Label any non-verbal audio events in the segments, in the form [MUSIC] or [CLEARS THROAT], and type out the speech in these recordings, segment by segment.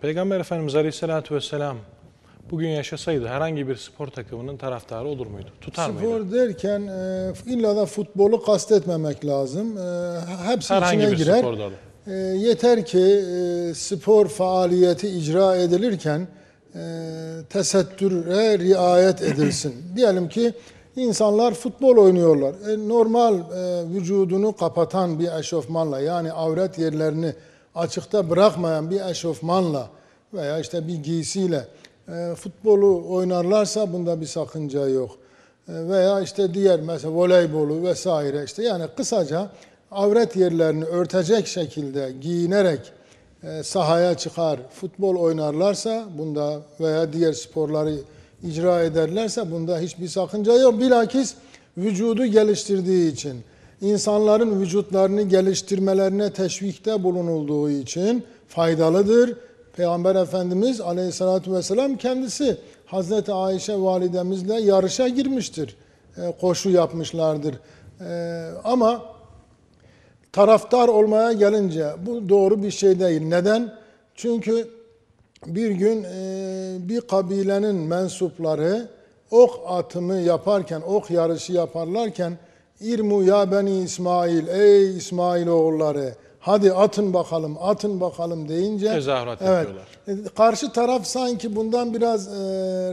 Peygamber Efendimiz Aleyhisselatü Vesselam bugün yaşasaydı herhangi bir spor takımının taraftarı olur muydu? Tutar mıydı? Spor derken e, illa da futbolu kastetmemek lazım. E, hepsi Herhangi içine bir girer. spor dalı. E, yeter ki e, spor faaliyeti icra edilirken e, tesettüre riayet edilsin. [CLEARS THROAT] Diyelim ki insanlar futbol oynuyorlar. E, normal e, vücudunu kapatan bir eşofmanla yani avret yerlerini açıkta bırakmayan bir eşofmanla veya işte bir giysiyle e, futbolu oynarlarsa bunda bir sakınca yok. E, veya işte diğer mesela voleybolu vesaire işte yani kısaca avret yerlerini örtecek şekilde giyinerek e, sahaya çıkar, futbol oynarlarsa bunda veya diğer sporları icra ederlerse bunda hiçbir sakınca yok. Bilakis vücudu geliştirdiği için, insanların vücutlarını geliştirmelerine teşvikte bulunulduğu için faydalıdır. Peygamber Efendimiz Aleyhisselatü Vesselam kendisi Hazreti Ayşe validemizle yarışa girmiştir. E, koşu yapmışlardır. E, ama taraftar olmaya gelince bu doğru bir şey değil. Neden? Çünkü bir gün e, bir kabilenin mensupları ok atımı yaparken, ok yarışı yaparlarken İrmu ya beni İsmail, ey İsmail oğulları hadi atın bakalım, atın bakalım deyince Tezahürat evet, yapıyorlar. e, karşı taraf sanki bundan biraz e,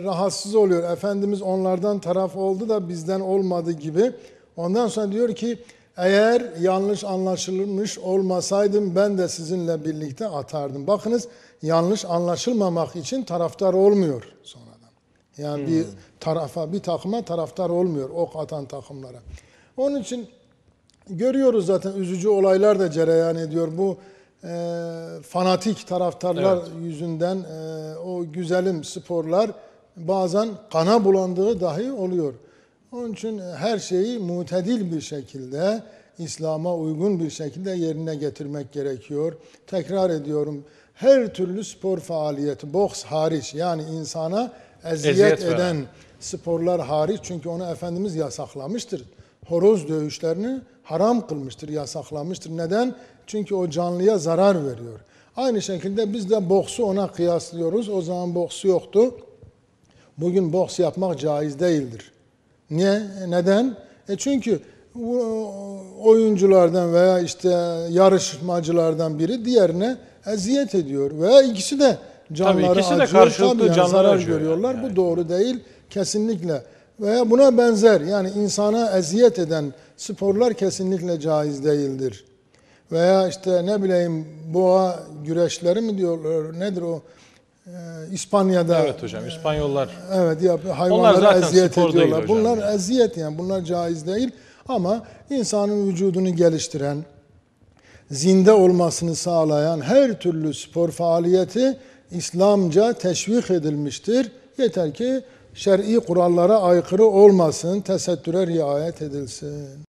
rahatsız oluyor. Efendimiz onlardan taraf oldu da bizden olmadı gibi. Ondan sonra diyor ki eğer yanlış anlaşılmış olmasaydım ben de sizinle birlikte atardım. Bakınız yanlış anlaşılmamak için taraftar olmuyor sonradan. Yani bir tarafa, bir takıma taraftar olmuyor ok atan takımlara. Onun için görüyoruz zaten üzücü olaylar da cereyan ediyor. Bu e, fanatik taraftarlar Evet. yüzünden e, o güzelim sporlar bazen kana bulandığı dahi oluyor. Onun için her şeyi mutedil bir şekilde, İslam'a uygun bir şekilde yerine getirmek gerekiyor. Tekrar ediyorum, her türlü spor faaliyeti, boks hariç yani insana eziyet, Eziyet veren. eden sporlar hariç çünkü onu Efendimiz yasaklamıştır. Horoz dövüşlerini haram kılmıştır, yasaklamıştır. Neden? Çünkü o canlıya zarar veriyor. Aynı şekilde biz de boksu ona kıyaslıyoruz. O zaman boks yoktu. Bugün boks yapmak caiz değildir. Niye? E, Neden? E çünkü oyunculardan veya işte yarışmacılardan biri diğerine eziyet ediyor veya ikisi de canları ikisi de acıyor. Tabii yani canları zarar acıyor görüyorlar. yani. Bu doğru değil kesinlikle. Veya buna benzer yani insana eziyet eden sporlar kesinlikle caiz değildir. Veya işte ne bileyim boğa güreşleri mi diyorlar nedir o? Ee, İspanya'da Evet hocam İspanyollar Evet ya hayvanlara zaten eziyet ediyorlar. Bunlar yani. eziyet yani bunlar caiz değil ama insanın vücudunu geliştiren, zinde olmasını sağlayan her türlü spor faaliyeti İslamca teşvik edilmiştir. Yeter ki şer'i kurallara aykırı olmasın, tesettüre riayet edilsin.